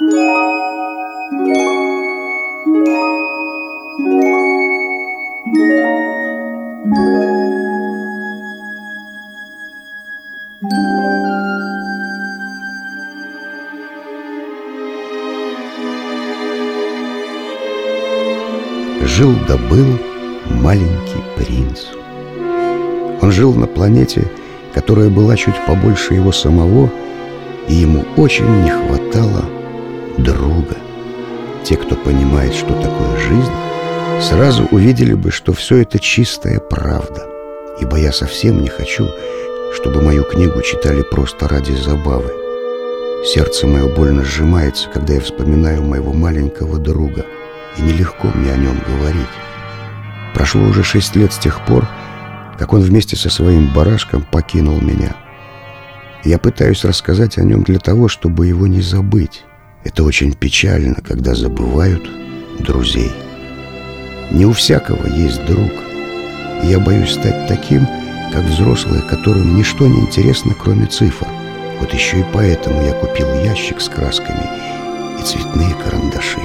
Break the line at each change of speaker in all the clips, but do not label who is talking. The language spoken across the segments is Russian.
Жил да был маленький принц. Он жил на планете, которая была чуть побольше его самого, и ему очень не хватало друга. Те, кто понимает, что такое жизнь, сразу увидели бы, что все это чистая правда. Ибо я совсем не хочу, чтобы мою книгу читали просто ради забавы. Сердце мое больно сжимается, когда я вспоминаю моего маленького друга, и нелегко мне о нем говорить. Прошло уже шесть лет с тех пор, как он вместе со своим барашком покинул меня. Я пытаюсь рассказать о нем для того, чтобы его не забыть. Это очень печально, когда забывают друзей. Не у всякого есть друг. Я боюсь стать таким, как взрослые, которым ничто не интересно, кроме цифр. Вот еще и поэтому я купил ящик с красками и цветные карандаши.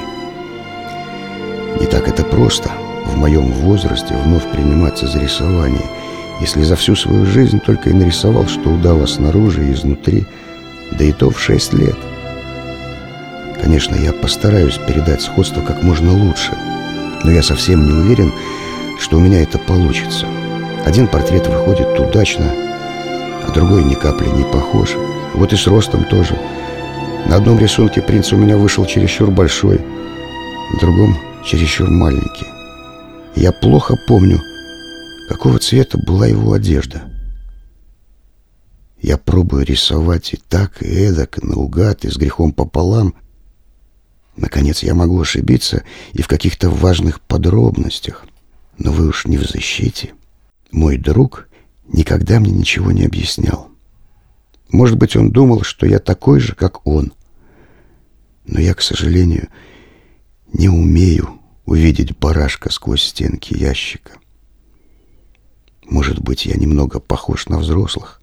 Не так это просто в моем возрасте вновь приниматься за рисование, если за всю свою жизнь только и нарисовал, что удава снаружи и изнутри, да и то в шесть лет. Конечно, я постараюсь передать сходство как можно лучше, но я совсем не уверен, что у меня это получится. Один портрет выходит удачно, а другой ни капли не похож. Вот и с ростом тоже. На одном рисунке принц у меня вышел чересчур большой, в другом чересчур маленький. Я плохо помню, какого цвета была его одежда. Я пробую рисовать и так, и эдак, наугад, и с грехом пополам. Наконец я могу ошибиться и в каких-то важных подробностях. Но вы уж не в защите. Мой друг никогда мне ничего не объяснял. Может быть, он думал, что я такой же, как он. Но я, к сожалению, не умею увидеть барашка сквозь стенки ящика. Может быть, я немного похож на взрослых.